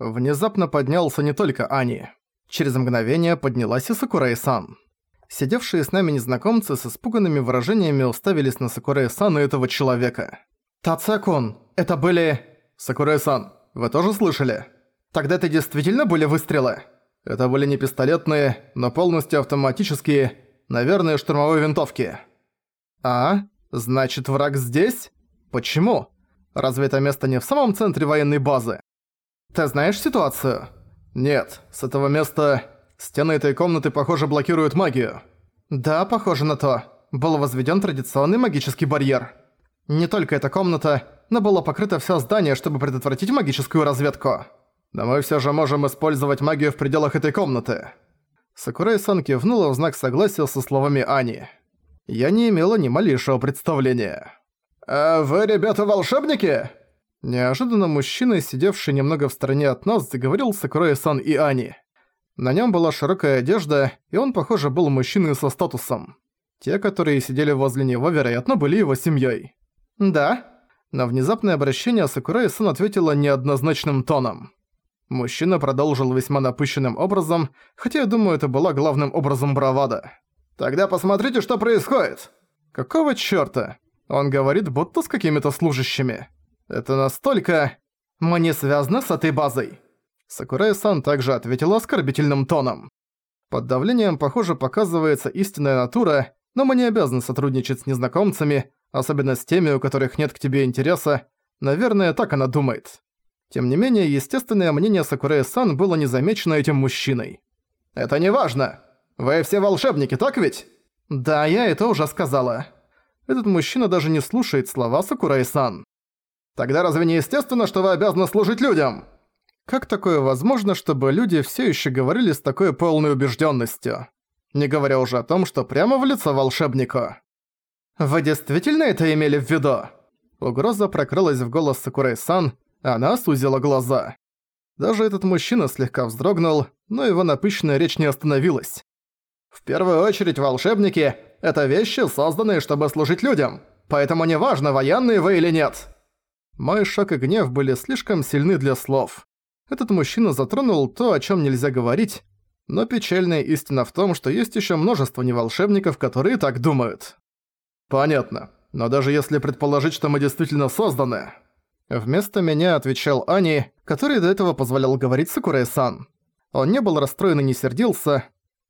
Внезапно поднялся не только Ани. Через мгновение поднялась и Сакурай-сан. Сидевшие с нами незнакомцы с испуганными выражениями уставились на Сакурай-сан и этого человека. «Тацекун, это были...» «Сакурай-сан, вы тоже слышали?» «Тогда это действительно были выстрелы?» «Это были не пистолетные, но полностью автоматические, наверное, штурмовые винтовки». «А? Значит, враг здесь? Почему? Разве это место не в самом центре военной базы?» «Ты знаешь ситуацию?» «Нет, с этого места стены этой комнаты, похоже, блокируют магию». «Да, похоже на то. Был возведен традиционный магический барьер. Не только эта комната, но было покрыто все здание, чтобы предотвратить магическую разведку. Но мы все же можем использовать магию в пределах этой комнаты». Сакурай-сан кивнула в знак согласия со словами Ани. Я не имела ни малейшего представления. «А вы, ребята, волшебники?» Неожиданно мужчина, сидевший немного в стороне от нас, заговорил с Сакурой-сан и Ани. На нем была широкая одежда, и он, похоже, был мужчиной со статусом. Те, которые сидели возле него, вероятно, были его семьей. «Да». На внезапное обращение Сакурай-сан ответила неоднозначным тоном. Мужчина продолжил весьма напыщенным образом, хотя я думаю, это была главным образом бравада. «Тогда посмотрите, что происходит!» «Какого чёрта?» Он говорит, будто с какими-то служащими. Это настолько... Мы не связаны с этой базой. Сакурай-сан также ответила оскорбительным тоном. Под давлением, похоже, показывается истинная натура, но мы не обязаны сотрудничать с незнакомцами, особенно с теми, у которых нет к тебе интереса. Наверное, так она думает. Тем не менее, естественное мнение Сакурай-сан было не замечено этим мужчиной. «Это не важно. Вы все волшебники, так ведь?» «Да, я это уже сказала». Этот мужчина даже не слушает слова Сакурай-сан. Тогда разве не естественно, что вы обязаны служить людям? Как такое возможно, чтобы люди все еще говорили с такой полной убежденностью? Не говоря уже о том, что прямо в лицо волшебнику. Вы действительно это имели в виду? Угроза прокрылась в голос Сакурай-сан, она сузила глаза. Даже этот мужчина слегка вздрогнул, но его напыщенная речь не остановилась. В первую очередь волшебники — это вещи, созданные, чтобы служить людям, поэтому неважно, военные вы или нет. Мой шок и гнев были слишком сильны для слов. Этот мужчина затронул то, о чем нельзя говорить, но печальная истина в том, что есть еще множество неволшебников, которые так думают. Понятно. Но даже если предположить, что мы действительно созданы... Вместо меня отвечал Ани, который до этого позволял говорить Сакурай-сан. Он не был расстроен и не сердился,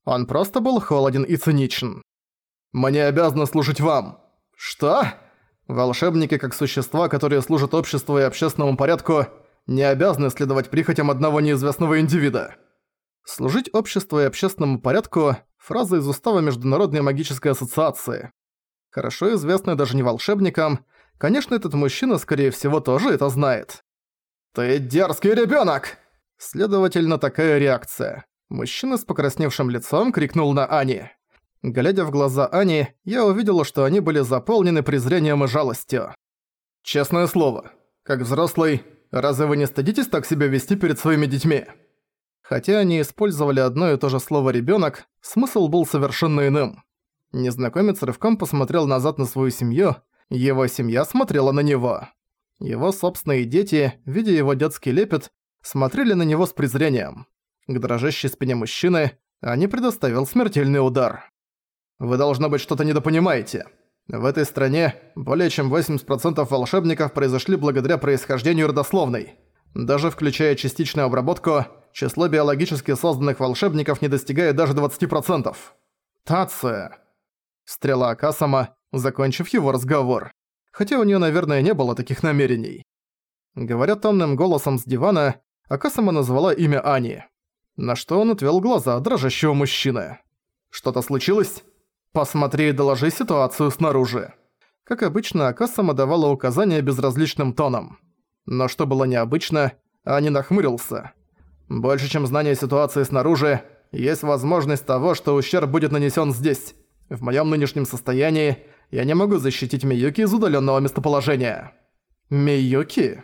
он просто был холоден и циничен. «Мне обязаны служить вам». «Что?» Волшебники, как существа, которые служат обществу и общественному порядку, не обязаны следовать прихотям одного неизвестного индивида. Служить обществу и общественному порядку – фраза из устава Международной магической ассоциации. Хорошо известная даже не волшебникам, конечно, этот мужчина, скорее всего, тоже это знает. «Ты дерзкий ребёнок!» Следовательно, такая реакция. Мужчина с покрасневшим лицом крикнул на Ани. Глядя в глаза Ани, я увидела, что они были заполнены презрением и жалостью. «Честное слово, как взрослый, разве вы не стыдитесь так себя вести перед своими детьми?» Хотя они использовали одно и то же слово «ребёнок», смысл был совершенно иным. Незнакомец рывком посмотрел назад на свою семью, его семья смотрела на него. Его собственные дети, видя его детский лепет, смотрели на него с презрением. К дрожащей спине мужчины они предоставил смертельный удар. Вы, должно быть, что-то недопонимаете. В этой стране более чем 80% волшебников произошли благодаря происхождению родословной. Даже включая частичную обработку, число биологически созданных волшебников не достигает даже 20%. Тация. Стрела Акасама, закончив его разговор. Хотя у нее, наверное, не было таких намерений. Говоря томным голосом с дивана, Акасама назвала имя Ани. На что он отвел глаза дрожащего мужчины. «Что-то случилось?» «Посмотри и доложи ситуацию снаружи». Как обычно, Акасама давала указания безразличным тоном. Но что было необычно, Ани нахмурился. Больше, чем знание ситуации снаружи, есть возможность того, что ущерб будет нанесен здесь. В моем нынешнем состоянии я не могу защитить Миюки из удаленного местоположения. Миюки?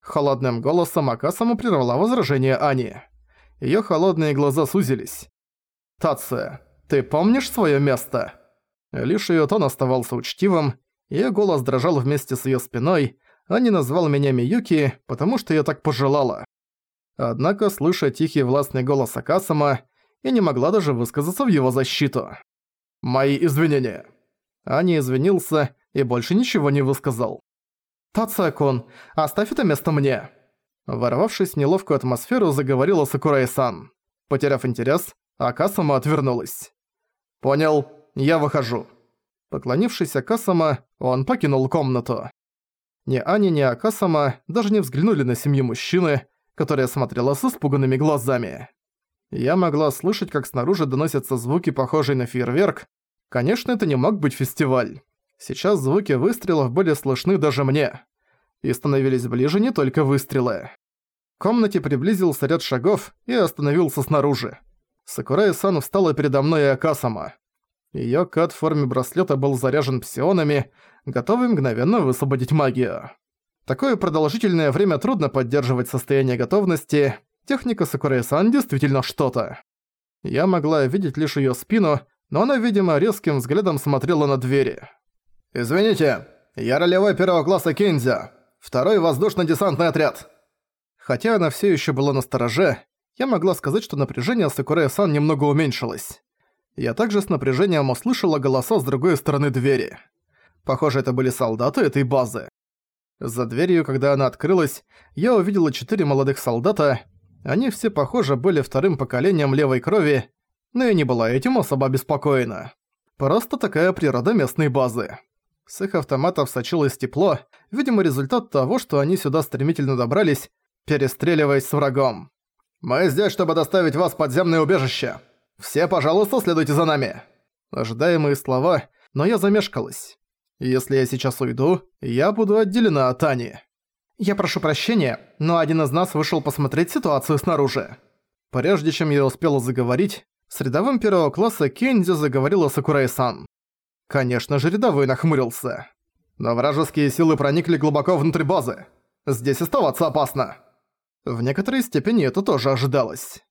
Холодным голосом Акасама прервала возражение Ани. Ее холодные глаза сузились. Тация. «Ты помнишь своё место?» Лишь её тон оставался учтивым, её голос дрожал вместе с её спиной, а не назвал меня Миюки, потому что я так пожелала. Однако, слыша тихий властный голос Акасама, я не могла даже высказаться в его защиту. «Мои извинения». Ани извинился и больше ничего не высказал. «Тацакон, оставь это место мне!» Ворвавшись в неловкую атмосферу, заговорила Сакурай-сан. Потеряв интерес, Акасама отвернулась. «Понял, я выхожу». Поклонившись Акасама, он покинул комнату. Ни Ани, ни Акасама даже не взглянули на семью мужчины, которая смотрела с испуганными глазами. Я могла слышать, как снаружи доносятся звуки, похожие на фейерверк. Конечно, это не мог быть фестиваль. Сейчас звуки выстрелов были слышны даже мне. И становились ближе не только выстрелы. В комнате приблизился ряд шагов и остановился снаружи. Сакурай-сан встала передо мной и Акасама. Её кат в форме браслета был заряжен псионами, готовый мгновенно высвободить магию. Такое продолжительное время трудно поддерживать состояние готовности, техника Сакурай-сан действительно что-то. Я могла видеть лишь её спину, но она, видимо, резким взглядом смотрела на двери. «Извините, я ролевой первого класса Кинзя, второй воздушно-десантный отряд». Хотя она всё ещё была на стороже, я могла сказать, что напряжение Сакурай-сан немного уменьшилось. Я также с напряжением услышала голоса с другой стороны двери. Похоже, это были солдаты этой базы. За дверью, когда она открылась, я увидела четыре молодых солдата. Они все, похоже, были вторым поколением левой крови, но я не была этим особо обеспокоена. Просто такая природа местной базы. С их автоматов сочилось тепло, видимо, результат того, что они сюда стремительно добрались, перестреливаясь с врагом. «Мы здесь, чтобы доставить вас в подземное убежище. Все, пожалуйста, следуйте за нами!» Ожидаемые слова, но я замешкалась. Если я сейчас уйду, я буду отделена от Ани. Я прошу прощения, но один из нас вышел посмотреть ситуацию снаружи. Прежде чем я успела заговорить, с рядовым первого класса Кенди заговорила Сакурай-сан. Конечно же, рядовой нахмурился. Но вражеские силы проникли глубоко внутрь базы. Здесь оставаться опасно. В некоторой степени это тоже ожидалось.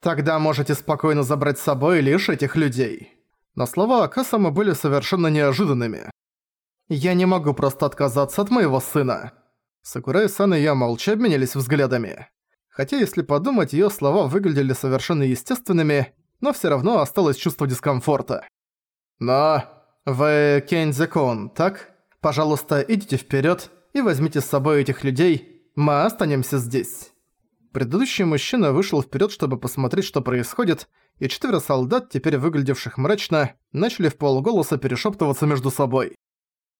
Тогда можете спокойно забрать с собой лишь этих людей. Но слова Акасама были совершенно неожиданными. «Я не могу просто отказаться от моего сына». Сакурай-сан и я молча обменялись взглядами. Хотя, если подумать, её слова выглядели совершенно естественными, но всё равно осталось чувство дискомфорта. «Но... вы Кензи-кун, так? Пожалуйста, идите вперёд и возьмите с собой этих людей, мы останемся здесь». Предыдущий мужчина вышел вперед, чтобы посмотреть, что происходит, и четверо солдат, теперь выглядевших мрачно, начали в полголоса перешептываться между собой.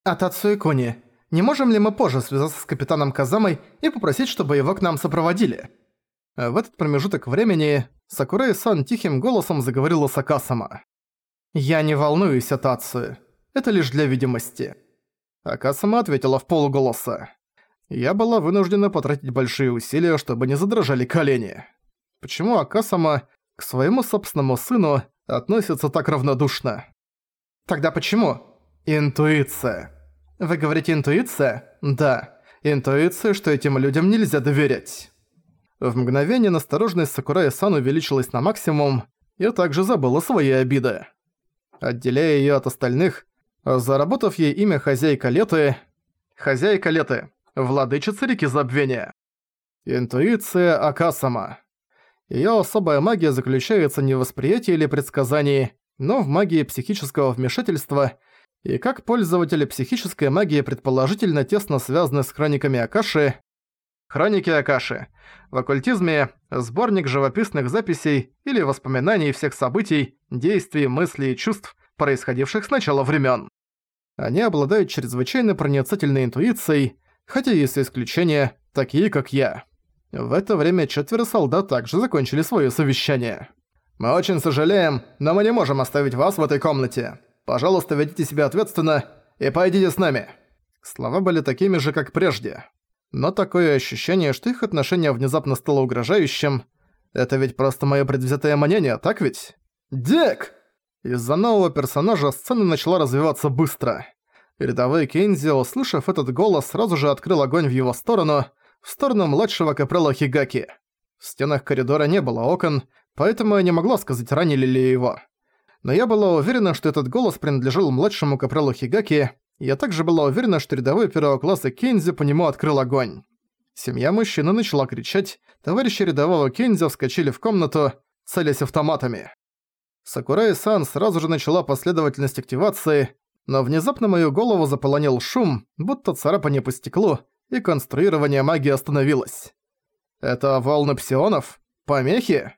«От Ацуикуни, не можем ли мы позже связаться с капитаном Казамой и попросить, чтобы его к нам сопроводили?» В этот промежуток времени Сакурай-сан тихим голосом заговорила с Акасама. «Я не волнуюсь от Ацу. Это лишь для видимости». Акасама ответила в полуголоса. Я была вынуждена потратить большие усилия, чтобы не задрожали колени. Почему Акасама к своему собственному сыну относится так равнодушно? Тогда почему? Интуиция. Вы говорите интуиция? Да. Интуиция, что этим людям нельзя доверять. В мгновение настороженность Сакурая-сан увеличилась на максимум, и также забыла свои обиды. Отделяя её от остальных, заработав ей имя хозяйка Леты... Хозяйка Леты. Владычица реки Забвения. Интуиция Акасама. Её особая магия заключается не в восприятии или предсказании, но в магии психического вмешательства и как пользователи психической магии предположительно тесно связаны с хрониками Акаши. Хроники Акаши. В оккультизме – сборник живописных записей или воспоминаний всех событий, действий, мыслей и чувств, происходивших с начала времен. Они обладают чрезвычайно проницательной интуицией, хотя есть исключения, такие как я. В это время четверо солдат также закончили свое совещание. «Мы очень сожалеем, но мы не можем оставить вас в этой комнате. Пожалуйста, ведите себя ответственно и пойдите с нами». Слова были такими же, как прежде. Но такое ощущение, что их отношение внезапно стало угрожающим. Это ведь просто моё предвзятое мнение, так ведь? «Дик!» Из-за нового персонажа сцена начала развиваться быстро. Рядовой Кейнзи, услышав этот голос, сразу же открыл огонь в его сторону, в сторону младшего капрала Хигаки. В стенах коридора не было окон, поэтому я не могла сказать, ранили ли его но я была уверена, что этот голос принадлежал младшему капралу Хигаки, я также была уверена, что рядовой первого класса Кензи по нему открыл огонь. Семья мужчины начала кричать, товарищи рядового Кензи вскочили в комнату, целясь автоматами. Сакурай-сан сразу же начала последовательность активации, но внезапно мою голову заполонил шум, будто царапание по стеклу, и конструирование магии остановилось. Это волны псионов? Помехи?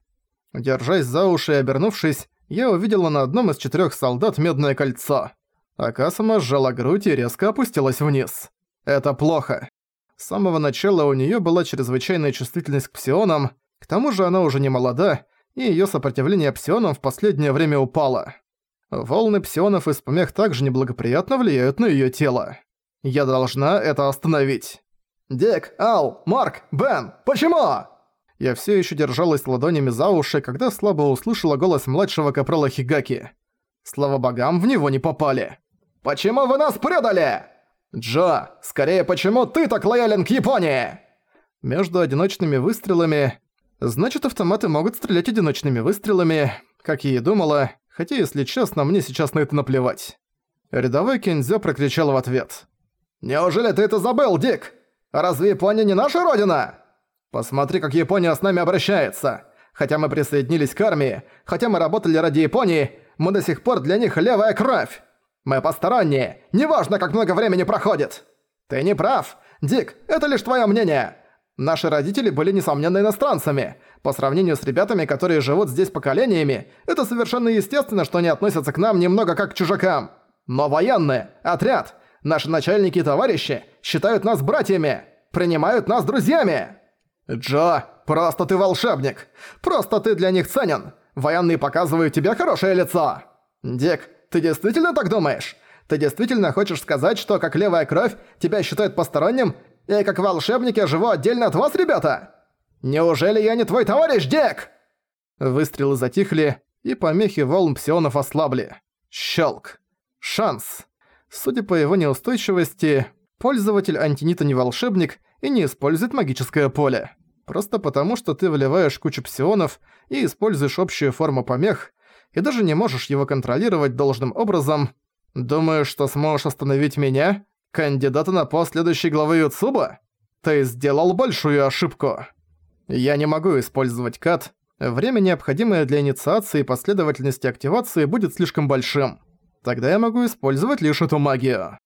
Держась за уши и обернувшись, я увидела на одном из четырёх солдат медное кольцо. Акасама сжала грудь и резко опустилась вниз. Это плохо. С самого начала у неё была чрезвычайная чувствительность к псионам, к тому же она уже не молода, и её сопротивление псионам в последнее время упало. Волны псионов из помех также неблагоприятно влияют на её тело. Я должна это остановить. «Дик, Ал, Марк, Бен, почему?» Я всё ещё держалась ладонями за уши, когда слабо услышала голос младшего капрала Хигаки. Слава богам, в него не попали. «Почему вы нас предали?» «Джо, скорее, почему ты так лоялен к Японии?» Между одиночными выстрелами... Значит, автоматы могут стрелять одиночными выстрелами, как я и думала, хотя, если честно, мне сейчас на это наплевать. Рядовой Кензё прокричал в ответ. «Неужели ты это забыл, Дик? Разве Япония не наша родина? Посмотри, как Япония с нами обращается. Хотя мы присоединились к армии, хотя мы работали ради Японии, мы до сих пор для них левая кровь. Мы посторонние, неважно, как много времени проходит. Ты не прав. Дик, это лишь твое мнение. Наши родители были, несомненно, иностранцами. По сравнению с ребятами, которые живут здесь поколениями, это совершенно естественно, что они относятся к нам немного как к чужакам. Но военные, отряд, наши начальники и товарищи считают нас братьями, принимают нас друзьями. Джо, просто ты волшебник. Просто ты для них ценен. Военные показывают тебе хорошее лицо. Дик, ты действительно так думаешь? Ты действительно хочешь сказать, что как левая кровь тебя считают посторонним, и как волшебник я живу отдельно от вас, ребята? Неужели я не твой товарищ, Дик?» Выстрелы затихли, и помехи волн псионов ослабли. Щелк. Шанс. Судя по его неустойчивости, пользователь антинита не волшебник и не использует магическое поле. Просто потому, что ты вливаешь кучу псионов и используешь общую форму помех, и даже не можешь его контролировать должным образом, думаешь, что сможешь остановить меня, кандидата на пост следующей главы Юцуба? Ты сделал большую ошибку. Я не могу использовать кат. Время, необходимое для инициации и последовательности активации, будет слишком большим. Тогда я могу использовать лишь эту магию.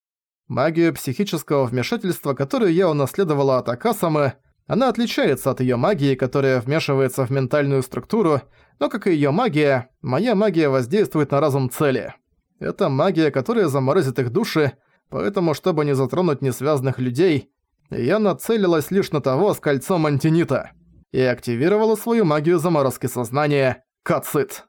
Магию психического вмешательства, которую я унаследовала от Акасамы, она отличается от её магии, которая вмешивается в ментальную структуру, но как и её магия, моя магия воздействует на разум цели. Это магия, которая заморозит их души, поэтому, чтобы не затронуть несвязанных людей, я нацелилась лишь на того с кольцом антинита и активировала свою магию заморозки сознания – Кацит.